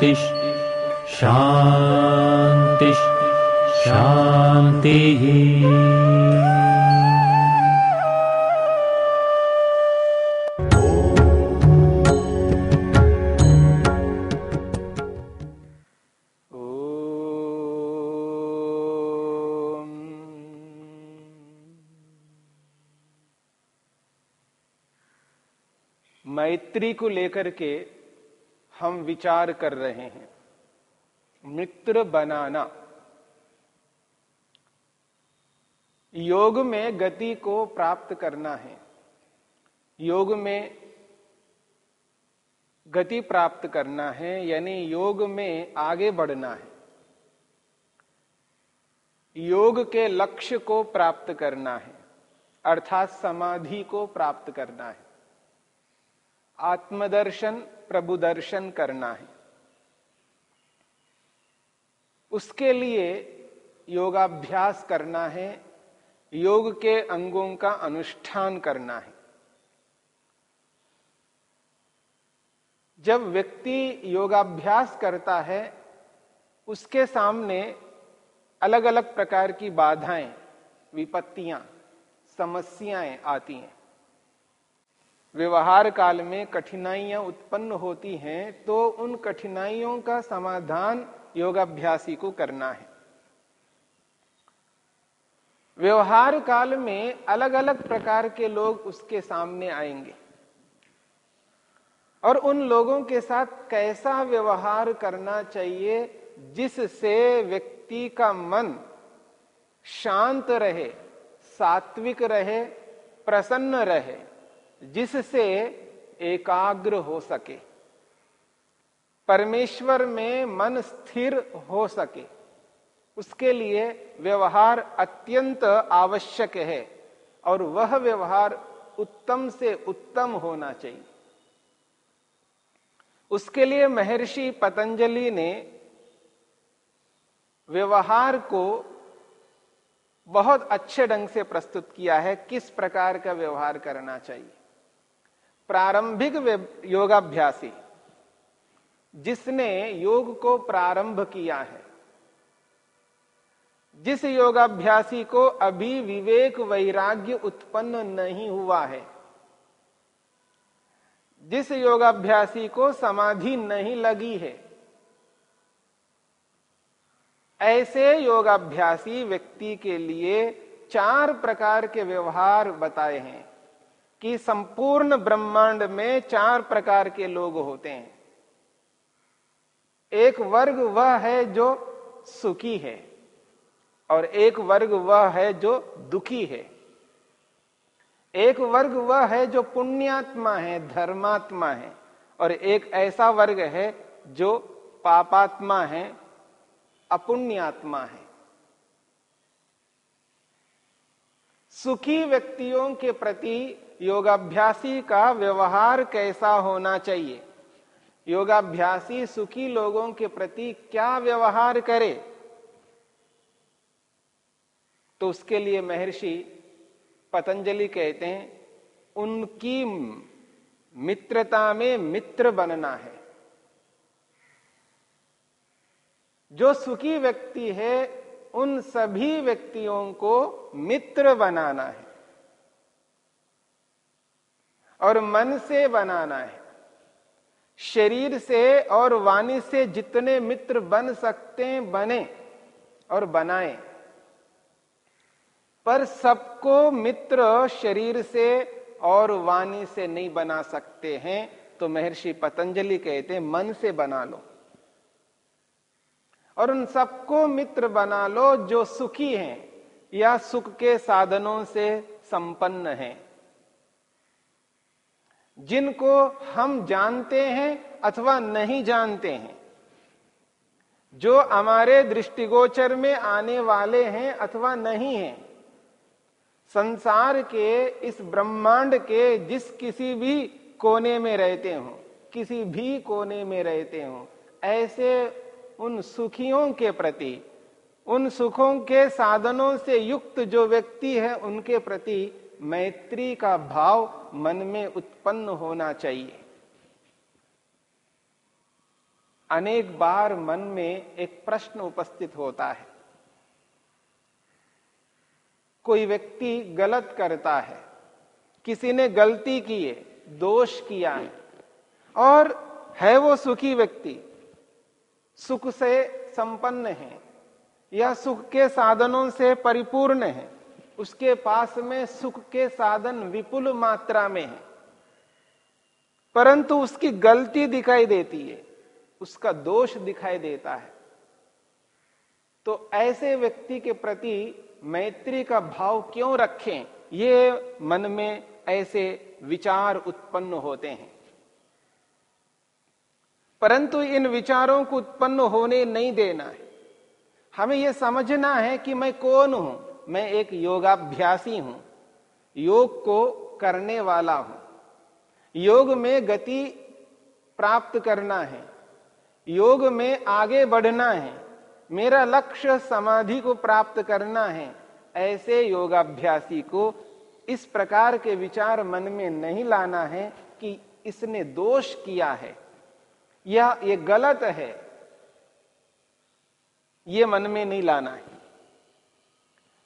शान्तिः शान्तिः शान्तिः। मैत्री को लेकर के हम विचार कर रहे हैं। मित्र बनाना। योग में गति को प्राप्त करना है। योग में गति प्राप्त करना है, यानी योग में आगे बढ़ना है। योग के लक्ष्य को प्राप्त करना है, अर्थात समाधि को प्राप्त करना है। आत्मदर्शन प्रभु दर्शन करना है। उसके लिए योगाभ्यास करना है, योग के अंगों का अनुष्ठान करना है। जब व्यक्ति योगाभ्यास करता है, उसके सामने अलग अलग प्रकार की बाधाएँ, विपत्तियाँ, समस्याएँ आती हैं। व्यवहार काल में कठिनाइयाँ उत्पन्न होती हैं तो उन कठिनाइयों का समाधान योगाभ्यासी को करना है। व्यवहार काल में अलग अलग प्रकार के लोग उसके सामने आएँगे। और उन लोगों के साथ कैसा व्यवहार करना चाहिए, जिससे व्यक्ति का मन शांत रहे, सात्विक रहे, प्रसन्न रहे। जिससे एकाग्र हो सके। परमेश्वर में मन स्थिर हो सके। उसके लिए व्यवहार अत्यंत आवश्यक है और वह व्यवहार उत्तम से उत्तम होना चाहिए। उसके लिए महर्षि पतंजलि ने व्यवहार को बहुत अच्छे ढंग से प्रस्तुत किया है, किस प्रकार का व्यवहार करना चाहिए। प्रारंभिक योगाभ्यासी, जिसने योग को प्रारंभ किया है। जिस योगाभ्यासी को अभी विवेक वैराग्य उत्पन्न नहीं हुआ है, जिस योगाभ्यासी को समाधि नहीं लगी है, ऐसे योगाभ्यासी व्यक्ति के लिए चार प्रकार के व्यवहार बताए हैं। कि संपूर्ण ब्रह्मांड में चार प्रकार के लोग होते हैं। एक वर्ग वह है जो सुखी है और एक वर्ग वह है जो दुखी है। एक वर्ग वह है जो पुण्यात्मा है, धर्मात्मा है और एक ऐसा वर्ग है जो पापात्मा है, अपुण्यात्मा है। सुखी व्यक्तियों के प्रति योगाभ्यासी का व्यवहार कैसा होना चाहिए? योगाभ्यासी सुखी लोगों के प्रति क्या व्यवहार करे? तो उसके लिए महर्षि पतंजलि कहते हैं, उनकी मित्रता में मित्र बनना है। जो सुखी व्यक्ति है, उन सभी व्यक्तियों को मित्र बनाना है। और मन से बनाना है। शरीर से और वाणी से जितने मित्र बन सकते हैं, बने और बनाएँ। पर सबको मित्र शरीर से और वाणी से नहीं बना सकते हैं तो महर्षि पतंजलि कहते हैं, मन से बना लो। और उन सबको मित्र बना लो जो सुखी हैं या सुख के साधनों से संपन्न हैं। जिनको हम जानते हैं अथवा नहीं जानते हैं, जो हमारे दृष्टिगोचर में आने वाले हैं अथवा नहीं हैं, संसार के, इस ब्रह्मांड के जिस किसी भी कोने में रहते हो, किसी भी कोने में रहते हो, ऐसे उन सुखियों के प्रति, उन सुखों के साधनों से युक्त जो व्यक्ति है, उनके प्रति मैत्री का भाव मन में उत्पन्न होना चाहिए। अनेक बार मन में एक प्रश्न उपस्थित होता है। कोई व्यक्ति गलत करता है, किसी ने गलती की है, दोष किया है, और है वो सुखी व्यक्ति, सुख से संपन्न है, या सुख के साधनों से परिपूर्ण है उसके पास में सुख के साधन विपुल मात्रा में है। परंतु उसकी गलती दिखाई देती है, उसका दोष दिखाई देता है। तो ऐसे व्यक्ति के प्रति मैत्री का भाव क्यों रखें? ये मन में ऐसे विचार उत्पन्न होते हैं। परंतु इन विचारों को उत्पन्न होने नहीं देना है। हमें यह समझना है कि मैं कौन हूँ? मैं एक योगाभ्यासी हूँ, योग को करने वाला हूँ। योग में गति प्राप्त करना है, योग में आगे बढ़ना है, मेरा लक्ष्य समाधि को प्राप्त करना है, ऐसे योगाभ्यासी को इस प्रकार के विचार मन में नहीं लाना है कि इसने दोष किया है। या ये गलत है। ये मन में नहीं लाना है।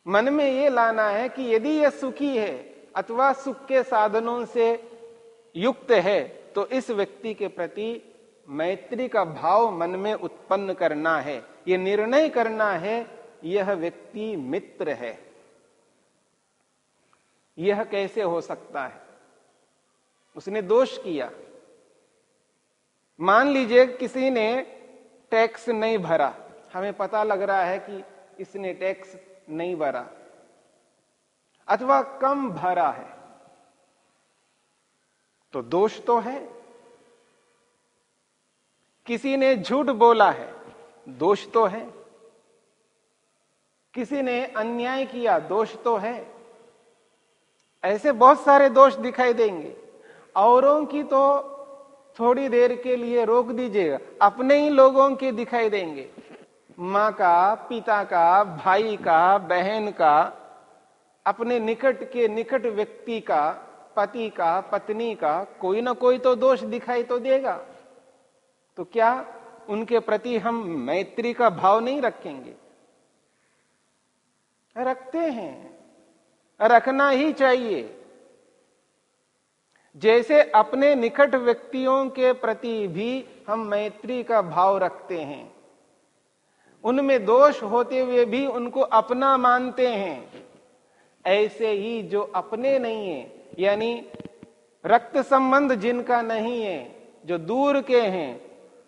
मन में ये लाना है कि यदि यह सुखी है अथवा सुख के साधनों से युक्त है तो इस व्यक्ति के प्रति मैत्री का भाव मन में उत्पन्न करना है। यह निर्णय करना है, यह व्यक्ति मित्र है। यह कैसे हो सकता है? उसने दोष किया। मान लीजिए किसी ने टैक्स नहीं भरा। हमें पता लग रहा है कि इसने टैक्स नहीं भरा, अथवा कम भरा है तो दोष तो है। किसी ने झूठ बोला है, दोष तो है। किसी ने अन्याय किया, दोष तो है। ऐसे बहुत सारे दोष दिखाई देंगे। औरों की तो थोड़ी देर के लिए रोक दीजिएगा, अपने ही लोगों के दिखाई देंगे। माँ का, पिता का, भाई का, बहन का, अपने निकट के निकट व्यक्ति का, पति का, पत्नी का कोई ना कोई तो दोष दिखाई तो देगा। तो क्या उनके प्रति हम मैत्री का भाव नहीं रखेंगे? रखते हैं। रखना ही चाहिए। जैसे अपने निकट व्यक्तियों के प्रति भी हम मैत्री का भाव रखते हैं। उनमें दोष होते हुए भी उनको अपना मानते हैं। ऐसे ही जो अपने नहीं है, यानी रक्त संबंध जिनका नहीं है, जो दूर के हैं,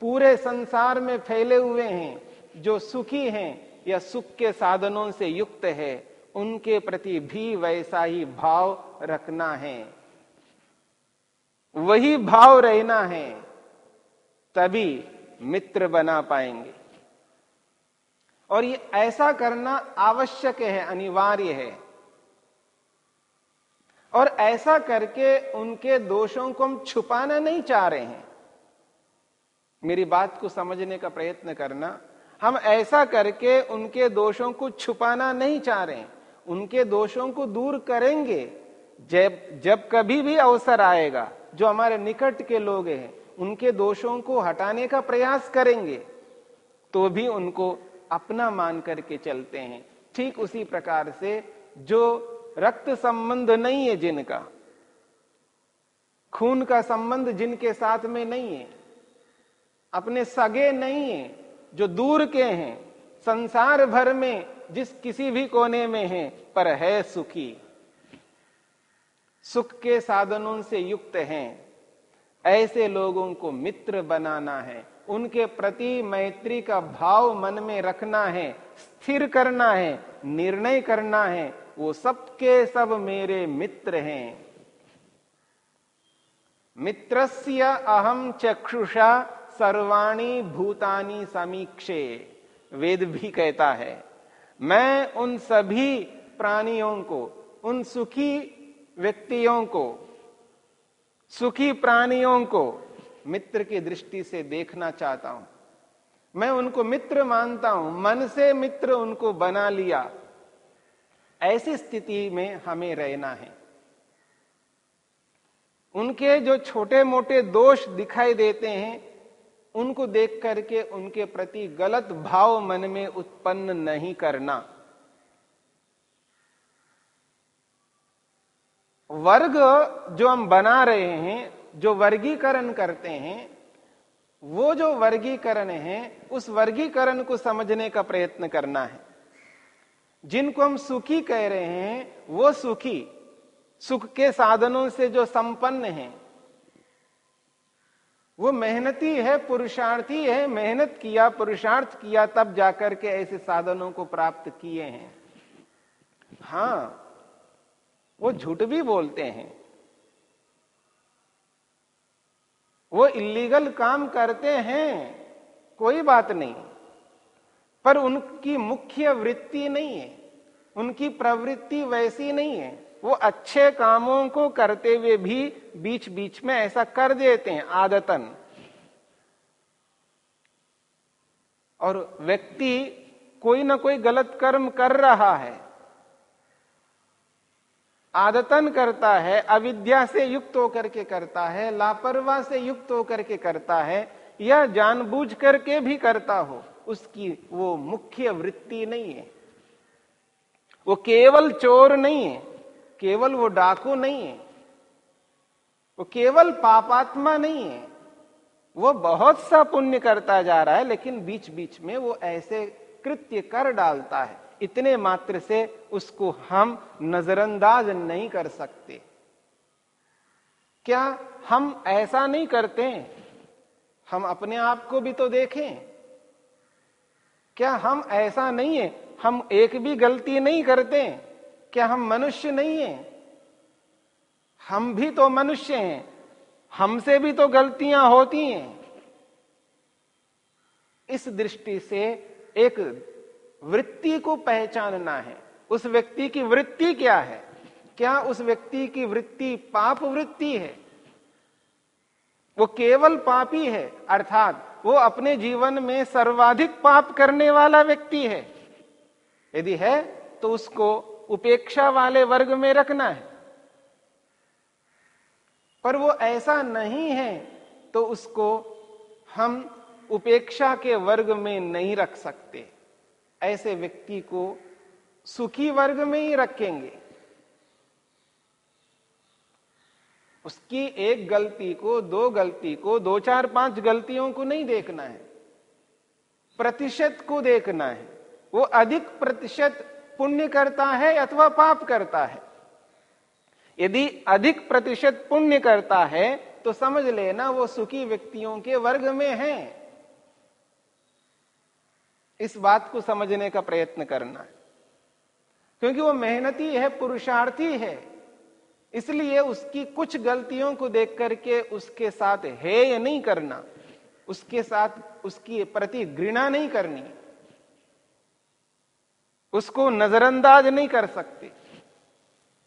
पूरे संसार में फैले हुए हैं, जो सुखी हैं या सुख के साधनों से युक्त है, उनके प्रति भी वैसा ही भाव रखना है। वही भाव रहना है, तभी मित्र बना पाएँगे। और ये ऐसा करना आवश्यक है, अनिवार्य है। और ऐसा करके उनके दोषों को हम छुपाना नहीं चाह रहे हैं। मेरी बात को समझने का प्रयत्न करना, हम ऐसा करके उनके दोषों को छुपाना नहीं चाह रहे हैं। उनके दोषों को दूर करेंगे, जब जब कभी भी अवसर आएगा, जो हमारे निकट के लोग हैं, उनके दोषों को हटाने का प्रयास करेंगे तो भी उनको अपना मान करके चलते हैं। ठीक उसी प्रकार से जो रक्त संबंध नहीं है जिनका, खून का संबंध जिनके साथ में नहीं है, अपने सगे नहीं है, जो दूर के हैं, संसार भर में जिस किसी भी कोने में है, पर है सुखी। सुख के साधनों से युक्त हैं। ऐसे लोगों को मित्र बनाना है। उनके प्रति मैत्री का भाव मन में रखना है, स्थिर करना है, निर्णय करना है। वो सबके सब मेरे मित्र हैं। मित्रस्य अहम चक्षुषा सर्वाणी भूतानी समीक्षे। वेद भी कहता है, मैं उन सभी प्राणियों को, उन सुखी व्यक्तियों को सुखी प्राणियों को मित्र की दृष्टि से देखना चाहता हूँ। मैं उनको मित्र मानता हूँ, मन से मित्र उनको बना लिया। ऐसी स्थिति में हमें रहना है। उनके जो छोटे मोटे दोष दिखाई देते हैं, उनको देख करके उनके प्रति गलत भाव मन में उत्पन्न नहीं करना। वर्ग जो हम बना रहे हैं, जो वर्गीकरण करते हैं, वो जो वर्गीकरण है, उस वर्गीकरण को समझने का प्रयत्न करना है। जिनको हम सुखी कह रहे हैं, वो सुखी, सुख के साधनों से जो संपन्न है, वो मेहनती है, पुरुषार्थी है, मेहनत किया, पुरुषार्थ किया, तब जाकर के ऐसे साधनों को प्राप्त किए हैं। हाँ वो झूठ भी बोलते हैं। वो इलीगल काम करते हैं, कोई बात नहीं। पर उनकी मुख्य वृत्ति नहीं है। उनकी प्रवृत्ति वैसी नहीं है। वो अच्छे कामों को करते हुए भी बीच बीच में ऐसा कर देते हैं, आदतन। और व्यक्ति कोई ना कोई गलत कर्म कर रहा है। आदतन करता है, अविद्या से युक्त होकर के करता है, लापरवाह से युक्त होकर के करता है, या जानबूझ करके भी करता हो, उसकी वो मुख्य वृत्ति नहीं है। वो केवल चोर नहीं है, केवल वो डाकू नहीं है, वो केवल पापात्मा नहीं है। वो बहुत सा पुण्य करता जा रहा है, लेकिन बीच बीच में वो ऐसे कृत्य कर डालता है। इतने मात्र से उसको हम नजरअंदाज नहीं कर सकते। क्या हम ऐसा नहीं करते? हम अपने आप को भी तो देखें। क्या हम ऐसा नहीं है? हम एक भी गलती नहीं करते। क्या हम मनुष्य नहीं है? हम भी तो मनुष्य हैं। हमसे भी तो गलतियाँ होती हैं। इस दृष्टि से एक वृत्ति को पहचानना है। उस व्यक्ति की वृत्ति क्या है? क्या उस व्यक्ति की वृत्ति पाप वृत्ति है? वो केवल पापी है, अर्थात वो अपने जीवन में सर्वाधिक पाप करने वाला व्यक्ति है। यदि है तो उसको उपेक्षा वाले वर्ग में रखना है। पर वो ऐसा नहीं है तो उसको हम उपेक्षा के वर्ग में नहीं रख सकते। ऐसे व्यक्ति को सुखी वर्ग में ही रखेंगे। उसकी एक गलती को, दो गलती को, दो चार पाँच गलतियों को नहीं देखना है। प्रतिशत को देखना है। वो अधिक प्रतिशत पुण्य करता है अथवा पाप करता है। यदि अधिक प्रतिशत पुण्य करता है तो समझ लेना वो सुखी व्यक्तियों के वर्ग में है। इस बात को समझने का प्रयत्न करना। है क्योंकि वो मेहनती है, पुरुषार्थी है। इसलिए उसकी कुछ गलतियों को देख करके उसके साथ हेय नहीं करना। उसके साथ उसकी प्रति घृणा नहीं करनी। उसको नजरअंदाज नहीं कर सकते।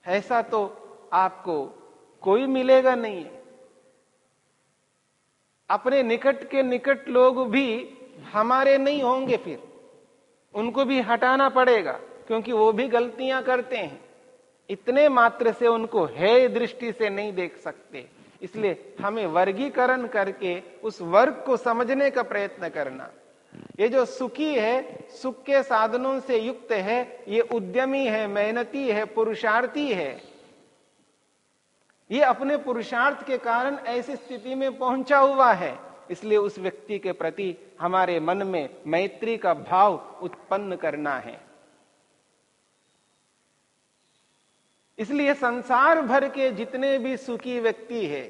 ऐसा तो आपको कोई मिलेगा नहीं। अपने निकट के निकट लोग भी हमारे नहीं होंगे फिर। उनको भी हटाना पड़ेगा, क्योंकि वो भी गलतियाँ करते हैं। इतने मात्र से उनको है दृष्टि से नहीं देख सकते। इसलिए हमें वर्गीकरण करके उस वर्ग को समझने का प्रयत्न करना। ये जो सुखी है, सुख के साधनों से युक्त है, ये उद्यमी है, मेहनती है, पुरुषार्थी है। ये अपने पुरुषार्थ के कारण ऐसी स्थिति में पहुँचा हुआ है। इसलिए उस व्यक्ति के प्रति हमारे मन में मैत्री का भाव उत्पन्न करना है। इसलिए संसार भर के जितने भी सुखी व्यक्ति है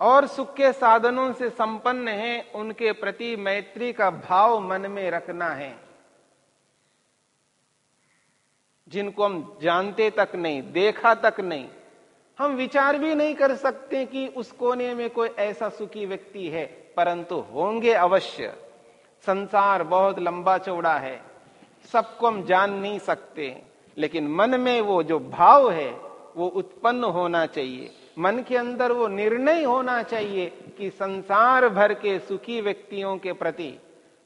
और सुख के साधनों से संपन्न है, उनके प्रति मैत्री का भाव मन में रखना है। जिनको हम जानते तक नहीं, देखा तक नहीं हम विचार भी नहीं कर सकते कि उस कोने में कोई ऐसा सुखी व्यक्ति है, परंतु होंगे अवश्य। संसार बहुत लंबा चौड़ा है, सबको हम जान नहीं सकते, लेकिन मन में वो जो भाव है, वो उत्पन्न होना चाहिए। मन के अंदर वो निर्णय होना चाहिए कि संसार भर के सुखी व्यक्तियों के प्रति,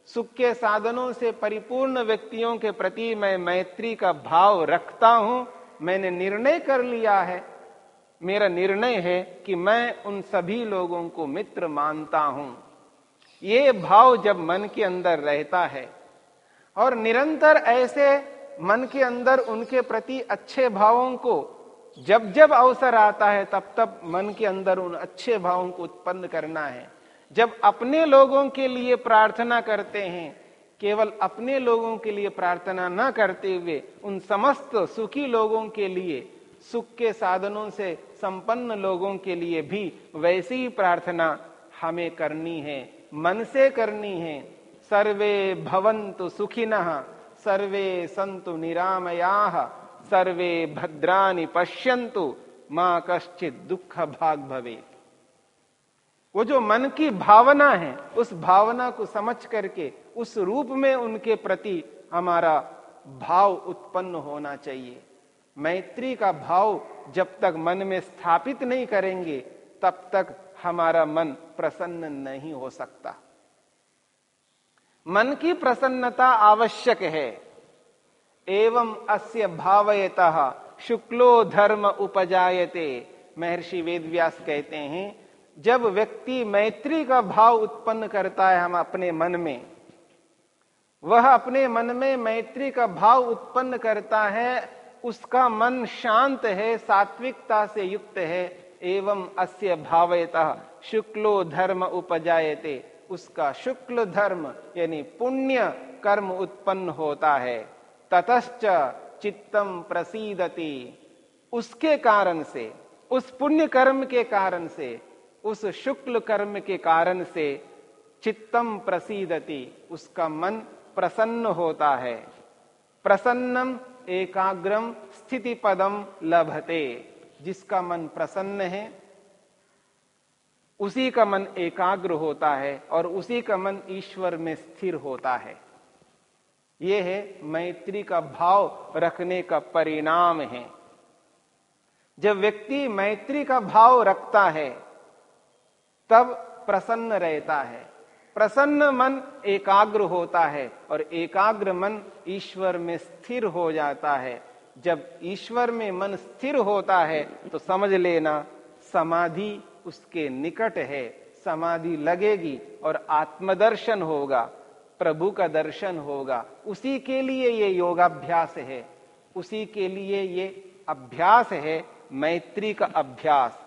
सुख के साधनों से परिपूर्ण व्यक्तियों के प्रति मैं मैत्री का भाव रखता हूँ, मैंने निर्णय कर लिया है। मेरा निर्णय है कि मैं उन सभी लोगों को मित्र मानता हूँ। ये भाव जब मन के अंदर रहता है और निरंतर ऐसे मन के अंदर उनके प्रति अच्छे भावों को जब जब अवसर आता है, तब तब मन के अंदर उन अच्छे भावों को उत्पन्न करना है। जब अपने लोगों के लिए प्रार्थना करते हैं, केवल अपने लोगों के लिए प्रार्थना न करते हुए, उन समस्त सुखी लोगों के लिए सुख के साधनों से संपन्न लोगों के लिए भी वैसी प्रार्थना हमें करनी है, मन से करनी है। सर्वे भवंतु सुखिन, सर्वे संतु निरामया, सर्वे भद्रानि पश्यंतु माँ कश्चित दुख भाग भवे वो जो मन की भावना है, उस भावना को समझ करके, उस रूप में उनके प्रति हमारा भाव उत्पन्न होना चाहिए। मैत्री का भाव जब तक मन में स्थापित नहीं करेंगे, तब तक हमारा मन प्रसन्न नहीं हो सकता। मन की प्रसन्नता आवश्यक है। एवं अस्य भावयत शुक्लो धर्म उपजायते। महर्षि वेदव्यास कहते हैं, जब व्यक्ति मैत्री का भाव उत्पन्न करता है हम अपने मन में, वह अपने मन में मैत्री का भाव उत्पन्न करता है उसका मन शांत है, सात्विकता से युक्त है, एवं अस्य भावयता शुक्लो धर्म उपजायते। उसका शुक्ल धर्म, यानी पुण्य कर्म उत्पन्न होता है। ततश्च चित्तम प्रसीदति। उसके कारण से, उस पुण्य कर्म के कारण से, उस शुक्ल कर्म के कारण से चित्तम प्रसीदति। उसका मन प्रसन्न होता है। प्रसन्नम एकाग्रम स्थिति पदम लभते। जिसका मन प्रसन्न है, उसी का मन एकाग्र होता है और उसी का मन ईश्वर में स्थिर होता है। यह है मैत्री का भाव रखने का परिणाम है। जब व्यक्ति मैत्री का भाव रखता है, तब प्रसन्न रहता है। प्रसन्न मन एकाग्र होता है और एकाग्र मन ईश्वर में स्थिर हो जाता है। जब ईश्वर में मन स्थिर होता है तो समझ लेना समाधि उसके निकट है। समाधि लगेगी और आत्मदर्शन होगा, प्रभु का दर्शन होगा। उसी के लिए ये योगाभ्यास है। उसी के लिए ये अभ्यास है, मैत्री का अभ्यास,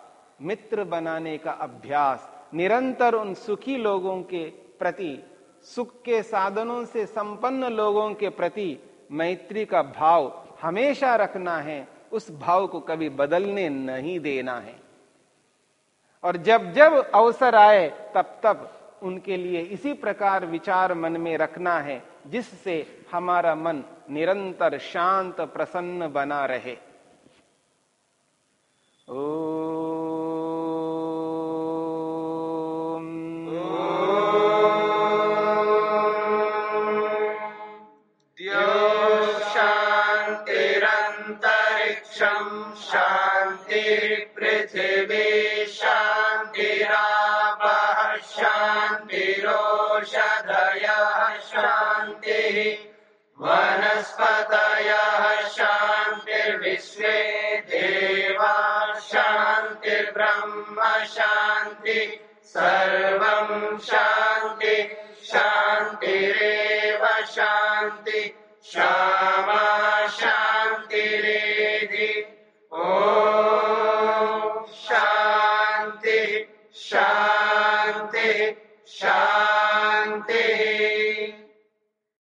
मित्र बनाने का अभ्यास। निरंतर उन सुखी लोगों के प्रति, सुख के साधनों से संपन्न लोगों के प्रति मैत्री का भाव हमेशा रखना है, उस भाव को कभी बदलने नहीं देना है। और जब जब अवसर आए, तब तब उनके लिए इसी प्रकार विचार मन में रखना है, जिससे हमारा मन निरंतर शांत प्रसन्न बना रहे। ओ वनस्पतयः शान्तिर्विश्वे देवा शान्तिर्ब्रह्म शान्ति सर्वम् शान्ति शान्तिरेव शान्ति श्यामा Ciao.